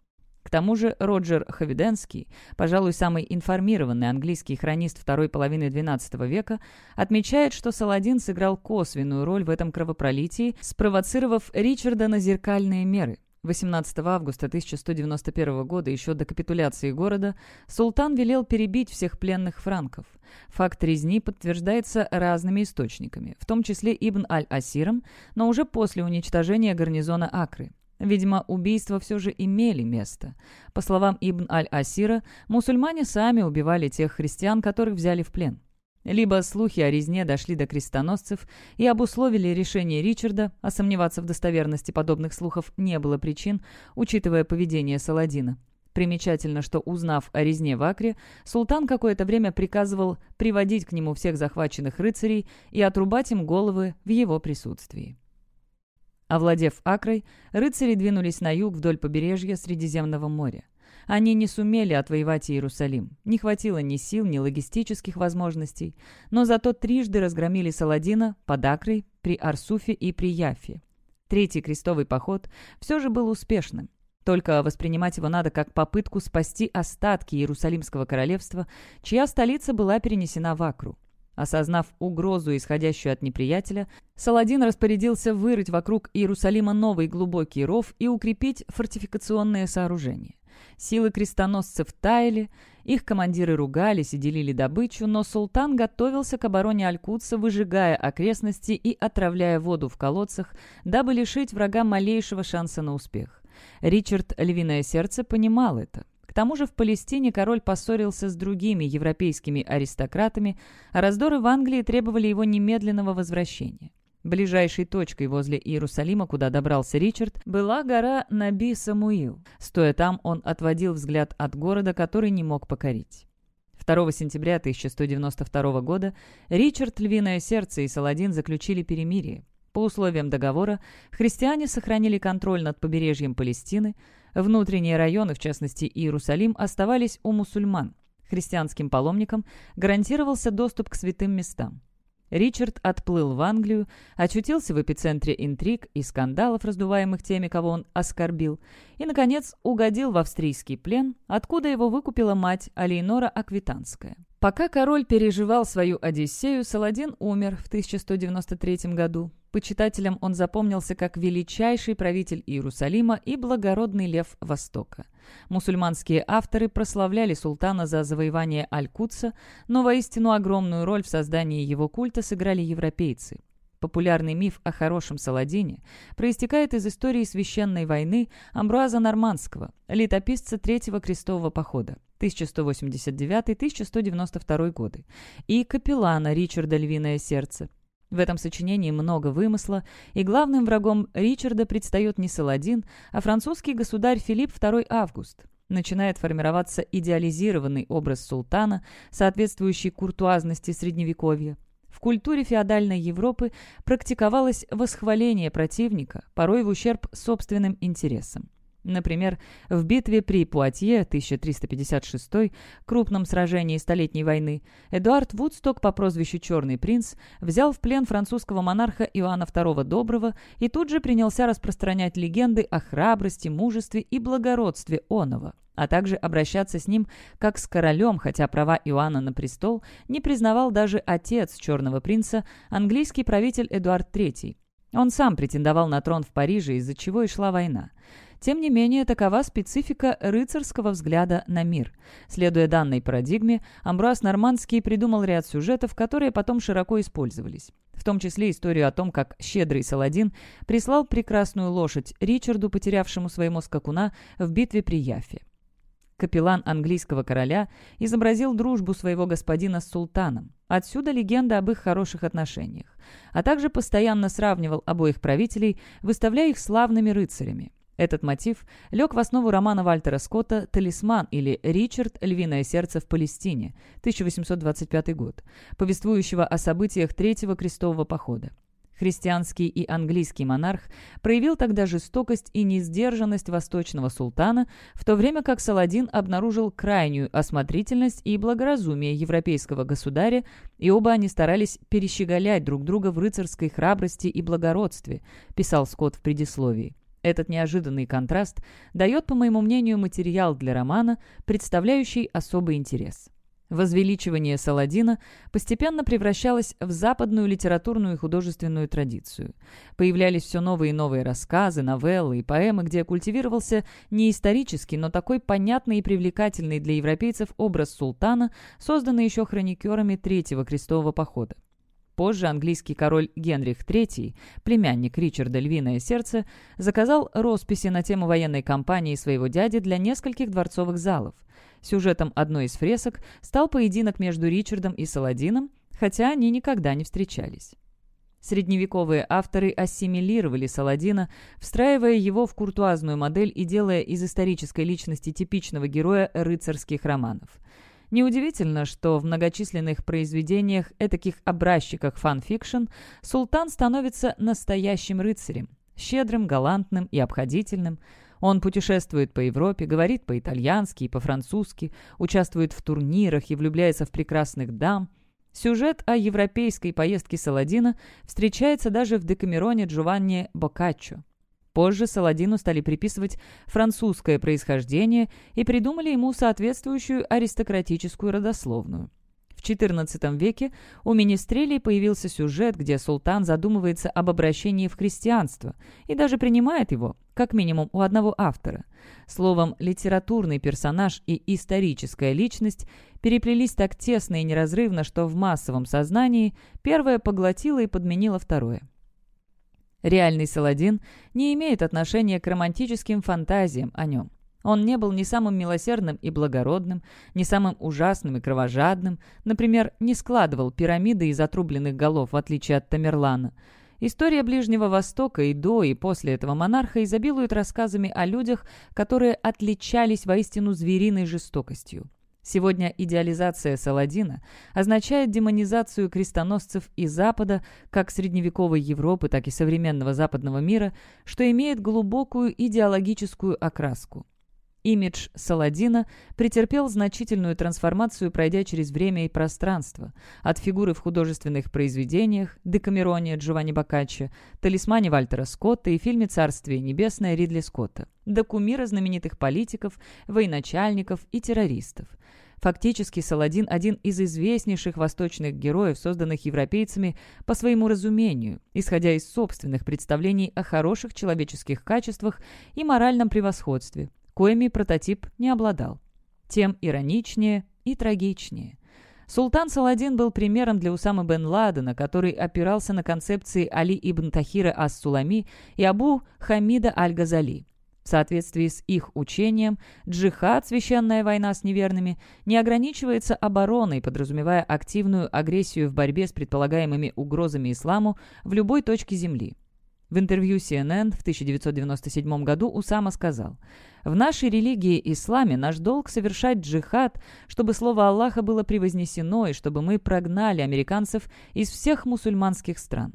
К тому же Роджер Хавиденский, пожалуй, самый информированный английский хронист второй половины XII века, отмечает, что Саладин сыграл косвенную роль в этом кровопролитии, спровоцировав Ричарда на зеркальные меры. 18 августа 1191 года, еще до капитуляции города, султан велел перебить всех пленных франков. Факт резни подтверждается разными источниками, в том числе Ибн аль-Асиром, но уже после уничтожения гарнизона Акры. Видимо, убийства все же имели место. По словам Ибн аль-Асира, мусульмане сами убивали тех христиан, которых взяли в плен. Либо слухи о резне дошли до крестоносцев и обусловили решение Ричарда, а сомневаться в достоверности подобных слухов не было причин, учитывая поведение Саладина. Примечательно, что, узнав о резне в Акре, султан какое-то время приказывал приводить к нему всех захваченных рыцарей и отрубать им головы в его присутствии. Овладев Акрой, рыцари двинулись на юг вдоль побережья Средиземного моря. Они не сумели отвоевать Иерусалим. Не хватило ни сил, ни логистических возможностей. Но зато трижды разгромили Саладина под Акрой, при Арсуфе и при Яфе. Третий крестовый поход все же был успешным. Только воспринимать его надо как попытку спасти остатки Иерусалимского королевства, чья столица была перенесена в Акру. Осознав угрозу, исходящую от неприятеля, Саладин распорядился вырыть вокруг Иерусалима новый глубокий ров и укрепить фортификационные сооружения. Силы крестоносцев таяли, их командиры ругались и делили добычу, но султан готовился к обороне Алькутса, выжигая окрестности и отравляя воду в колодцах, дабы лишить врага малейшего шанса на успех. Ричард Львиное Сердце понимал это. К тому же в Палестине король поссорился с другими европейскими аристократами, а раздоры в Англии требовали его немедленного возвращения. Ближайшей точкой возле Иерусалима, куда добрался Ричард, была гора Наби Самуил. Стоя там, он отводил взгляд от города, который не мог покорить. 2 сентября 1192 года Ричард Львиное Сердце и Саладин заключили перемирие. По условиям договора христиане сохранили контроль над побережьем Палестины, внутренние районы, в частности Иерусалим, оставались у мусульман. Христианским паломникам гарантировался доступ к святым местам. Ричард отплыл в Англию, очутился в эпицентре интриг и скандалов, раздуваемых теми, кого он оскорбил, и, наконец, угодил в австрийский плен, откуда его выкупила мать Алейнора Аквитанская. Пока король переживал свою Одиссею, Саладин умер в 1193 году. Почитателям он запомнился как величайший правитель Иерусалима и благородный лев Востока. Мусульманские авторы прославляли султана за завоевание Аль-Кутса, но воистину огромную роль в создании его культа сыграли европейцы. Популярный миф о хорошем Саладине проистекает из истории священной войны Амбруаза Нормандского, летописца Третьего крестового похода 1189-1192 годы, и капеллана Ричарда Львиное сердце в этом сочинении много вымысла, и главным врагом Ричарда предстает не Саладин, а французский государь Филипп II Август. Начинает формироваться идеализированный образ султана, соответствующий куртуазности Средневековья. В культуре феодальной Европы практиковалось восхваление противника, порой в ущерб собственным интересам. Например, в битве при Пуатье 1356, крупном сражении Столетней войны, Эдуард Вудсток по прозвищу «Черный принц» взял в плен французского монарха Иоанна II Доброго и тут же принялся распространять легенды о храбрости, мужестве и благородстве Онова, а также обращаться с ним как с королем, хотя права Иоанна на престол не признавал даже отец Черного принца, английский правитель Эдуард III. Он сам претендовал на трон в Париже, из-за чего и шла война. Тем не менее, такова специфика рыцарского взгляда на мир. Следуя данной парадигме, Амбруаз Нормандский придумал ряд сюжетов, которые потом широко использовались. В том числе историю о том, как щедрый Саладин прислал прекрасную лошадь Ричарду, потерявшему своему скакуна в битве при Яфе. Капеллан английского короля изобразил дружбу своего господина с султаном. Отсюда легенда об их хороших отношениях. А также постоянно сравнивал обоих правителей, выставляя их славными рыцарями. Этот мотив лег в основу романа Вальтера Скотта «Талисман» или «Ричард. Львиное сердце в Палестине» 1825 год, повествующего о событиях Третьего крестового похода. Христианский и английский монарх проявил тогда жестокость и несдержанность восточного султана, в то время как Саладин обнаружил крайнюю осмотрительность и благоразумие европейского государя, и оба они старались перещеголять друг друга в рыцарской храбрости и благородстве, писал Скотт в предисловии. Этот неожиданный контраст дает, по моему мнению, материал для романа, представляющий особый интерес. Возвеличивание Саладина постепенно превращалось в западную литературную и художественную традицию. Появлялись все новые и новые рассказы, новеллы и поэмы, где культивировался не исторический, но такой понятный и привлекательный для европейцев образ султана, созданный еще хроникерами Третьего крестового похода. Позже английский король Генрих III, племянник Ричарда «Львиное сердце», заказал росписи на тему военной кампании своего дяди для нескольких дворцовых залов. Сюжетом одной из фресок стал поединок между Ричардом и Саладином, хотя они никогда не встречались. Средневековые авторы ассимилировали Саладина, встраивая его в куртуазную модель и делая из исторической личности типичного героя рыцарских романов – Неудивительно, что в многочисленных произведениях, этаких образчиках фан-фикшн, султан становится настоящим рыцарем, щедрым, галантным и обходительным. Он путешествует по Европе, говорит по-итальянски и по-французски, участвует в турнирах и влюбляется в прекрасных дам. Сюжет о европейской поездке Саладина встречается даже в Декамероне Джованни Боккаччо. Позже Саладину стали приписывать французское происхождение и придумали ему соответствующую аристократическую родословную. В XIV веке у Министрелей появился сюжет, где султан задумывается об обращении в христианство и даже принимает его, как минимум у одного автора. Словом, литературный персонаж и историческая личность переплелись так тесно и неразрывно, что в массовом сознании первое поглотило и подменило второе. Реальный Саладин не имеет отношения к романтическим фантазиям о нем. Он не был ни самым милосердным и благородным, ни самым ужасным и кровожадным, например, не складывал пирамиды из отрубленных голов, в отличие от Тамерлана. История Ближнего Востока и до, и после этого монарха изобилует рассказами о людях, которые отличались воистину звериной жестокостью. Сегодня идеализация Саладина означает демонизацию крестоносцев и Запада, как средневековой Европы, так и современного западного мира, что имеет глубокую идеологическую окраску. Имидж Саладина претерпел значительную трансформацию, пройдя через время и пространство. От фигуры в художественных произведениях «Декамероне» Джованни Боккаччо, «Талисмане» Вальтера Скотта и фильме «Царствие небесное» Ридли Скотта, до кумира знаменитых политиков, военачальников и террористов. Фактически Саладин – один из известнейших восточных героев, созданных европейцами по своему разумению, исходя из собственных представлений о хороших человеческих качествах и моральном превосходстве, коими прототип не обладал. Тем ироничнее и трагичнее. Султан Саладин был примером для Усамы бен Ладена, который опирался на концепции Али ибн Тахира ас-Сулами и Абу Хамида аль-Газали. В соответствии с их учением, джихад, священная война с неверными, не ограничивается обороной, подразумевая активную агрессию в борьбе с предполагаемыми угрозами исламу в любой точке земли. В интервью CNN в 1997 году Усама сказал, «В нашей религии исламе наш долг совершать джихад, чтобы слово Аллаха было превознесено и чтобы мы прогнали американцев из всех мусульманских стран.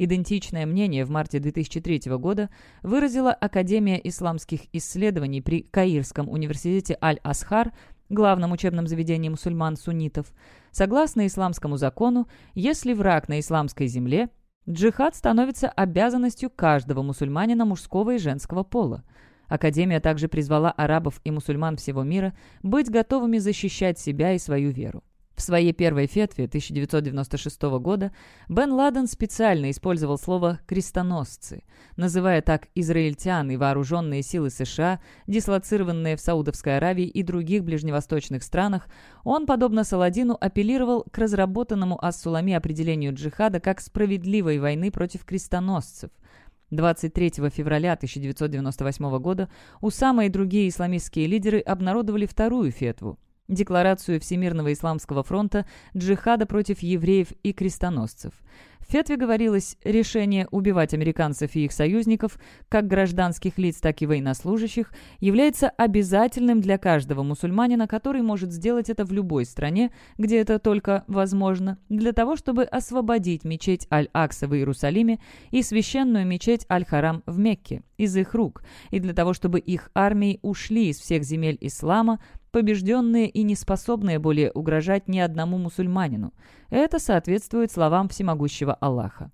Идентичное мнение в марте 2003 года выразила Академия исламских исследований при Каирском университете Аль-Асхар, главном учебном заведении мусульман-суннитов. Согласно исламскому закону, если враг на исламской земле, джихад становится обязанностью каждого мусульманина мужского и женского пола. Академия также призвала арабов и мусульман всего мира быть готовыми защищать себя и свою веру. В своей первой фетве 1996 года Бен Ладен специально использовал слово «крестоносцы», называя так израильтян и вооруженные силы США, дислоцированные в Саудовской Аравии и других ближневосточных странах, он, подобно Саладину, апеллировал к разработанному Ас-Сулами определению джихада как справедливой войны против крестоносцев – 23 февраля 1998 года Усама и другие исламистские лидеры обнародовали вторую фетву Декларацию Всемирного исламского фронта джихада против евреев и крестоносцев. В фетве говорилось, решение убивать американцев и их союзников, как гражданских лиц, так и военнослужащих, является обязательным для каждого мусульманина, который может сделать это в любой стране, где это только возможно, для того, чтобы освободить мечеть Аль-Акса в Иерусалиме и священную мечеть Аль-Харам в Мекке из их рук, и для того, чтобы их армии ушли из всех земель ислама, побежденные и неспособные более угрожать ни одному мусульманину. Это соответствует словам всемогущего Аллаха.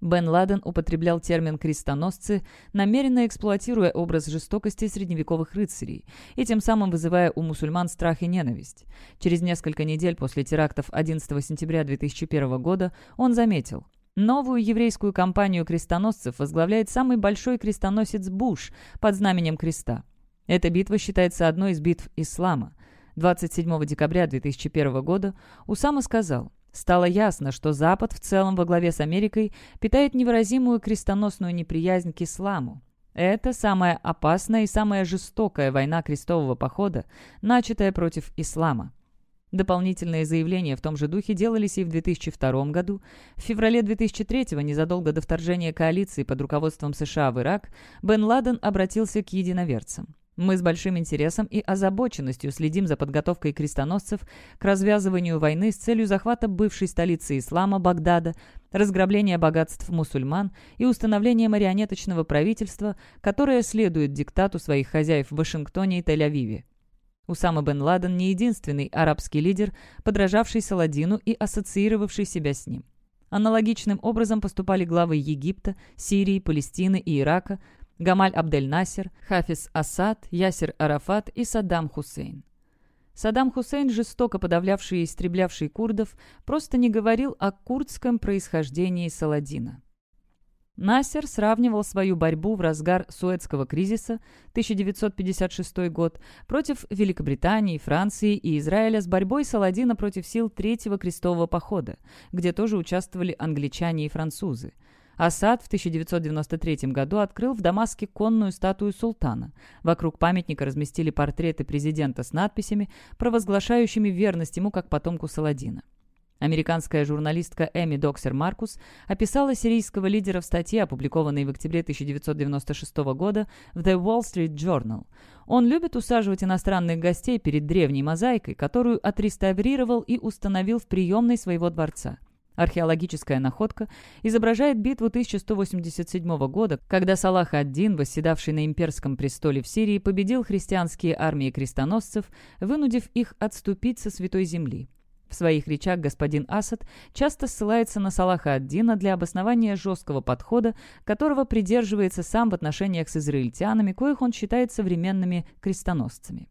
Бен Ладен употреблял термин «крестоносцы», намеренно эксплуатируя образ жестокости средневековых рыцарей и тем самым вызывая у мусульман страх и ненависть. Через несколько недель после терактов 11 сентября 2001 года он заметил Новую еврейскую кампанию крестоносцев возглавляет самый большой крестоносец Буш под знаменем креста. Эта битва считается одной из битв ислама. 27 декабря 2001 года Усама сказал, Стало ясно, что Запад в целом во главе с Америкой питает невыразимую крестоносную неприязнь к исламу. Это самая опасная и самая жестокая война крестового похода, начатая против ислама. Дополнительные заявления в том же духе делались и в 2002 году. В феврале 2003 незадолго до вторжения коалиции под руководством США в Ирак, Бен Ладен обратился к единоверцам. Мы с большим интересом и озабоченностью следим за подготовкой крестоносцев к развязыванию войны с целью захвата бывшей столицы ислама Багдада, разграбления богатств мусульман и установления марионеточного правительства, которое следует диктату своих хозяев в Вашингтоне и Тель-Авиве. Усама бен Ладен не единственный арабский лидер, подражавший Саладину и ассоциировавший себя с ним. Аналогичным образом поступали главы Египта, Сирии, Палестины и Ирака, Гамаль Абдель-Насер, Хафиз Асад, Ясер Арафат и Саддам Хусейн. Саддам Хусейн, жестоко подавлявший и истреблявший курдов, просто не говорил о курдском происхождении Саладина. Насер сравнивал свою борьбу в разгар Суэцкого кризиса 1956 год против Великобритании, Франции и Израиля с борьбой Саладина против сил Третьего крестового похода, где тоже участвовали англичане и французы – Асад в 1993 году открыл в Дамаске конную статую султана. Вокруг памятника разместили портреты президента с надписями, провозглашающими верность ему как потомку Саладина. Американская журналистка Эми Доксер Маркус описала сирийского лидера в статье, опубликованной в октябре 1996 года в The Wall Street Journal. Он любит усаживать иностранных гостей перед древней мозаикой, которую отреставрировал и установил в приемной своего дворца. Археологическая находка изображает битву 1187 года, когда Салах ад-Дин, восседавший на имперском престоле в Сирии, победил христианские армии крестоносцев, вынудив их отступить со Святой Земли. В своих речах господин Асад часто ссылается на Салаха ад-Дина для обоснования жесткого подхода, которого придерживается сам в отношениях с израильтянами, коих он считает современными крестоносцами.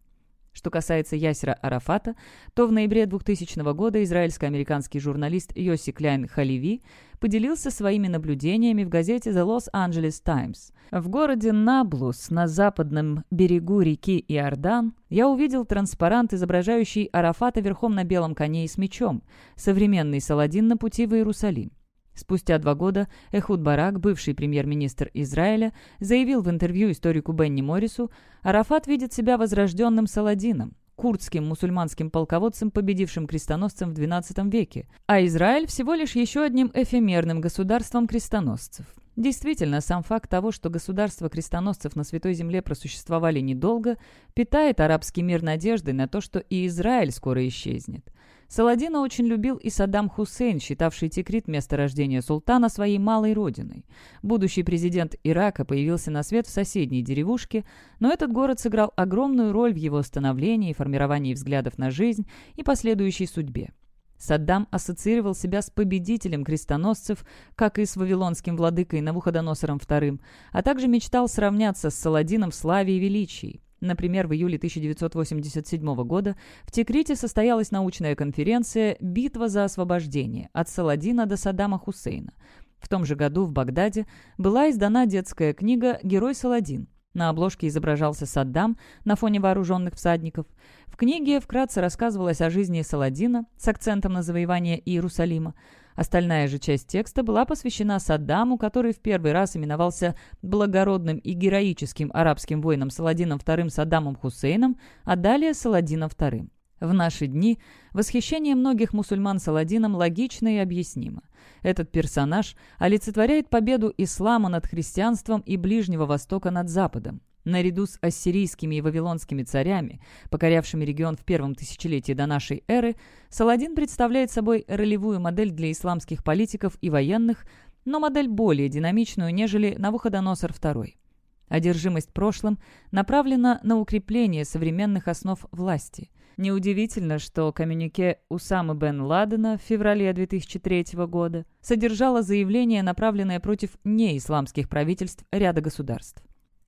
Что касается Ясера Арафата, то в ноябре 2000 года израильско-американский журналист Йоси Кляйн Халиви поделился своими наблюдениями в газете The Los Angeles Times. В городе Наблус, на западном берегу реки Иордан, я увидел транспарант, изображающий Арафата верхом на белом коне и с мечом, современный Саладин на пути в Иерусалим. Спустя два года Эхуд Барак, бывший премьер-министр Израиля, заявил в интервью историку Бенни Моррису, «Арафат видит себя возрожденным Саладином, курдским мусульманским полководцем, победившим крестоносцем в XII веке, а Израиль всего лишь еще одним эфемерным государством крестоносцев. Действительно, сам факт того, что государства крестоносцев на Святой Земле просуществовали недолго, питает арабский мир надеждой на то, что и Израиль скоро исчезнет. Саладина очень любил и Саддам Хусейн, считавший Тикрит место рождения султана своей малой родиной. Будущий президент Ирака появился на свет в соседней деревушке, но этот город сыграл огромную роль в его становлении, формировании взглядов на жизнь и последующей судьбе. Саддам ассоциировал себя с победителем крестоносцев, как и с вавилонским владыкой Навуходоносором II, а также мечтал сравняться с Саладином в славе и величии. Например, в июле 1987 года в Текрите состоялась научная конференция «Битва за освобождение» от Саладина до Саддама Хусейна. В том же году в Багдаде была издана детская книга «Герой Саладин». На обложке изображался Саддам на фоне вооруженных всадников. В книге вкратце рассказывалось о жизни Саладина с акцентом на завоевание Иерусалима. Остальная же часть текста была посвящена Саддаму, который в первый раз именовался благородным и героическим арабским воином Саладином II Саддамом Хусейном, а далее Саладином II. В наши дни восхищение многих мусульман Саладином логично и объяснимо. Этот персонаж олицетворяет победу ислама над христианством и Ближнего Востока над Западом. Наряду с ассирийскими и вавилонскими царями, покорявшими регион в первом тысячелетии до нашей эры, Саладин представляет собой ролевую модель для исламских политиков и военных, но модель более динамичную, нежели Навуходоносор II. Одержимость прошлым направлена на укрепление современных основ власти. Неудивительно, что коммюнике Усамы бен Ладена в феврале 2003 года содержало заявление, направленное против неисламских правительств ряда государств.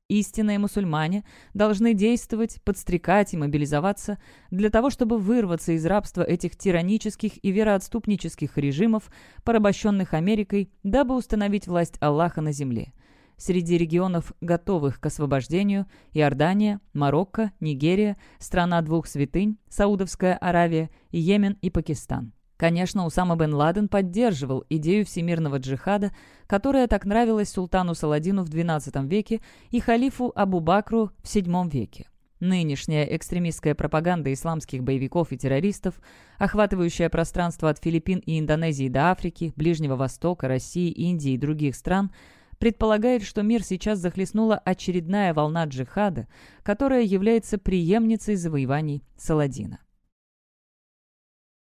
Истинные мусульмане должны действовать, подстрекать и мобилизоваться для того, чтобы вырваться из рабства этих тиранических и вероотступнических режимов, порабощенных Америкой, дабы установить власть Аллаха на земле. Среди регионов, готовых к освобождению, Иордания, Марокко, Нигерия, страна двух святынь, Саудовская Аравия, Йемен и Пакистан. Конечно, Усама бен Ладен поддерживал идею всемирного джихада, которая так нравилась султану Саладину в XII веке и халифу Абу Бакру в VII веке. Нынешняя экстремистская пропаганда исламских боевиков и террористов, охватывающая пространство от Филиппин и Индонезии до Африки, Ближнего Востока, России, Индии и других стран, предполагает, что мир сейчас захлестнула очередная волна джихада, которая является преемницей завоеваний Саладина.